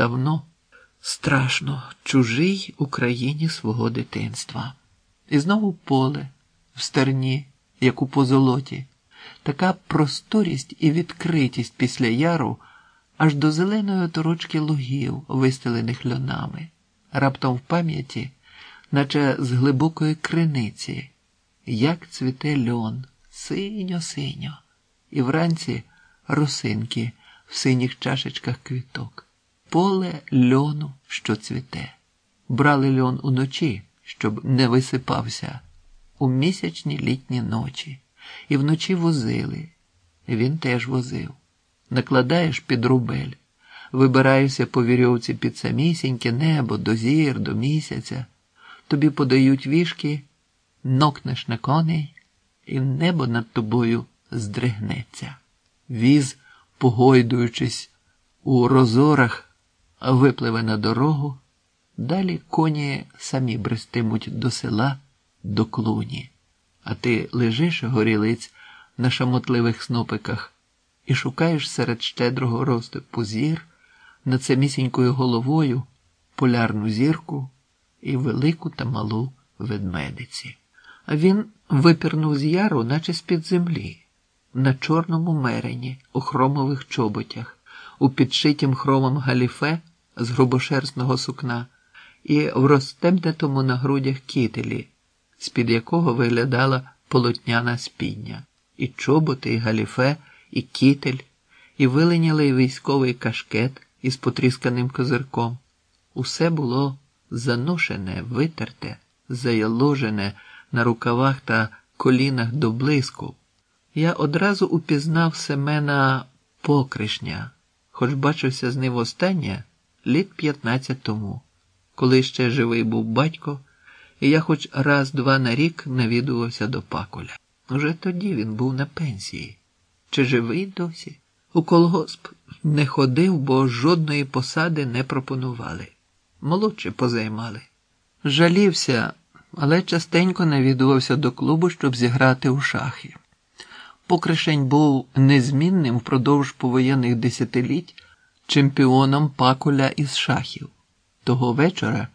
Давно страшно чужий Україні свого дитинства. І знову поле в стерні, як у позолоті, така просторість і відкритість після яру аж до зеленої оторочки лугів, вистелених льонами, раптом в пам'яті, наче з глибокої криниці, як цвіте льон, синьо-синьо, і вранці росинки в синіх чашечках квіток, поле льону, що цвіте. Брали льон уночі, щоб не висипався, у місячні літні ночі, і вночі возили. Він теж возив. Накладаєш під рубель, вибираєшся по вірьовці під самісіньке небо, до зір, до місяця, тобі подають вішки, нокнеш на коней, і небо над тобою здригнеться. Віз, погойдуючись у розорах, випливе на дорогу, далі коні самі брестимуть до села, до клуні, а ти лежиш, горілиць, на шамотливих снопиках і шукаєш серед щедрого розтипу зір над самісінькою головою полярну зірку і велику та малу ведмедиці. А він випірнув з яру, наче з-під землі, на чорному мерені, у хромових чоботях, у підшитім хромом галіфе з грубошерстного сукна і в розтемнетому на грудях кітелі, з-під якого виглядала полотняна спідня, і чоботи, і галіфе, і кітель, і виленялий військовий кашкет із потрісканим козирком. Усе було заношене, витерте, заяложене на рукавах та колінах до блиску. Я одразу упізнав Семена Покришня, хоч бачився з ним останнє літ 15 тому, коли ще живий був батько, і я хоч раз-два на рік навідувався до Паколя. Уже тоді він був на пенсії. Чи живий досі? У колгосп не ходив, бо жодної посади не пропонували. Молодше позаймали. Жалівся, але частенько навідувався до клубу, щоб зіграти у шахи. Покришень був незмінним впродовж повоєнних десятиліть чемпіоном пакуля із шахів. Того вечора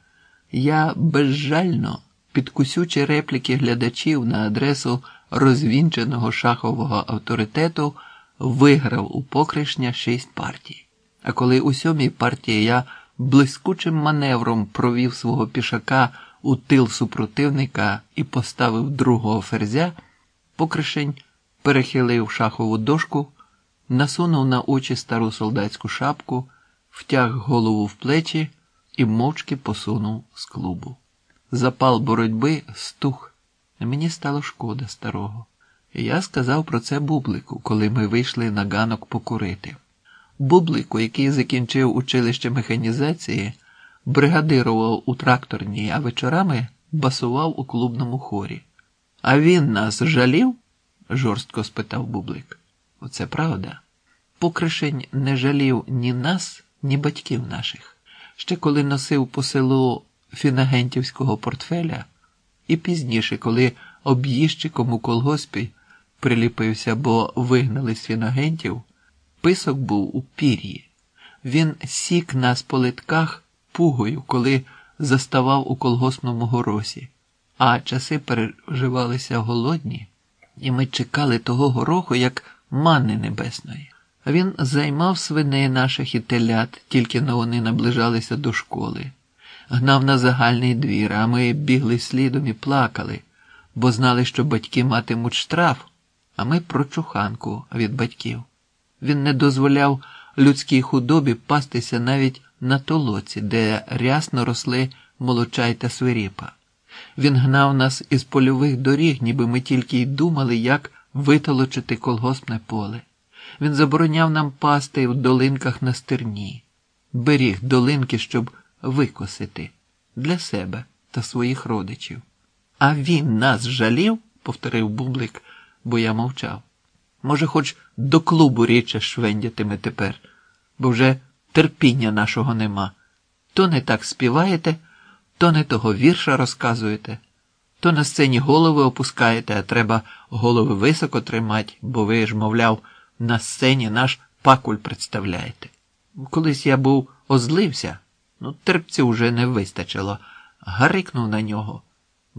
я безжально підкусючи репліки глядачів на адресу розвінченого шахового авторитету виграв у покришня шість партій. А коли у сьомій партії я блискучим маневром провів свого пішака у тил супротивника і поставив другого ферзя, покришень перехилив шахову дошку, насунув на очі стару солдатську шапку, втяг голову в плечі і мовчки посунув з клубу. Запал боротьби стух. Мені стало шкода старого. Я сказав про це Бублику, коли ми вийшли на ганок покурити. Бублику, який закінчив училище механізації, бригадирував у тракторній, а вечорами басував у клубному хорі. А він нас жалів? жорстко спитав Бублик. Оце правда. Покришень не жалів ні нас, ні батьків наших. Ще коли носив по селу фінагентівського портфеля, і пізніше, коли об'їжджиком у колгоспі приліпився, бо вигнали з фінагентів, писок був у пір'ї. Він сік нас по литках пугою, коли заставав у колгоспному горосі, а часи переживалися голодні, і ми чекали того гороху, як манни небесної. Він займав свиней наших і телят, тільки но вони наближалися до школи, гнав на загальний двір, а ми бігли слідом і плакали, бо знали, що батьки матимуть штраф, а ми прочуханку від батьків. Він не дозволяв людській худобі пастися навіть на толоці, де рясно росли молочай та свиріпа. Він гнав нас із польових доріг, ніби ми тільки й думали, як витолочити колгоспне поле. Він забороняв нам пасти в долинках на стерні, беріг долинки, щоб викосити для себе та своїх родичів. А він нас жалів, повторив Бублик, бо я мовчав. Може, хоч до клубу річе швендятиме тепер, бо вже терпіння нашого нема. То не так співаєте, то не того вірша розказуєте, то на сцені голови опускаєте, а треба голови високо тримати, бо ви ж, мовляв, на сцені наш пакуль представляєте. Колись я був озлився, ну терпцю вже не вистачило, гарикнув на нього